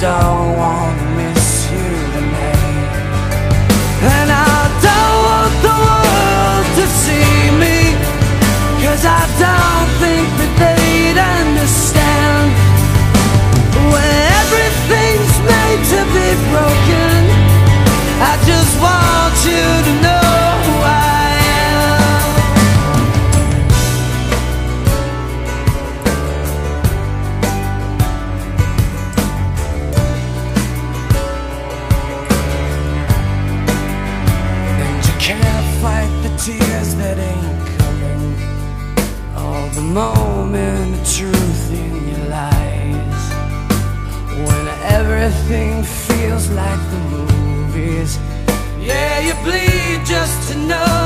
don't wanna tears that ain't coming. All the moment of truth in your lies. When everything feels like the movies. Yeah, you bleed just to know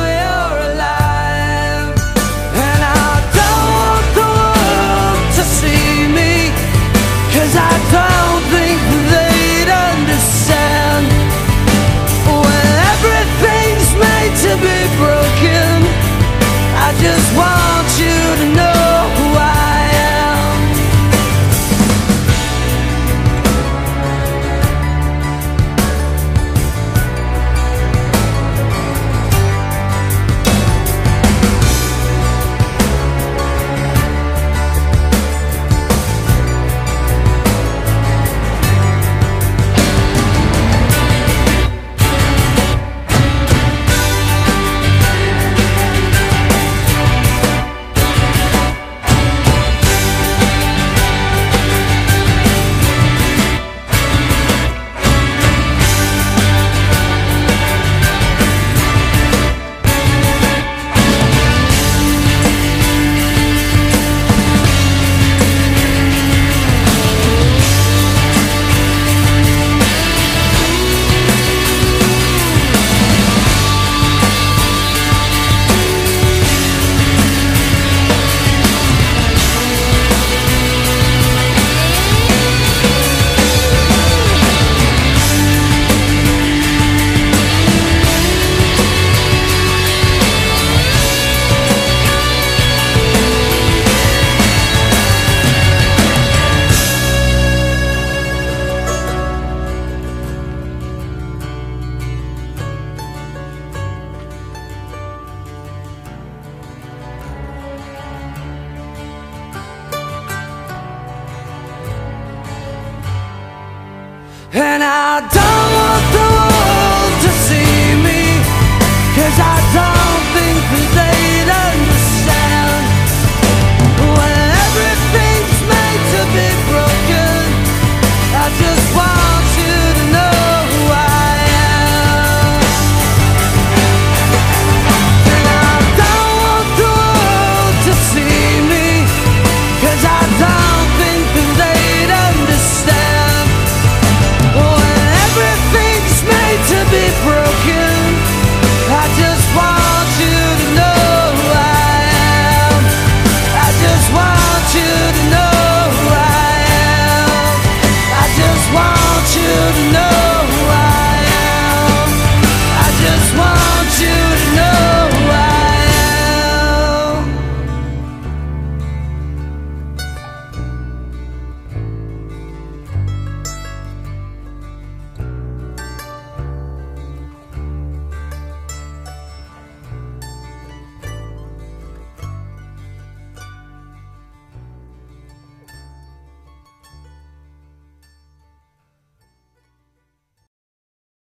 And I don't Bro.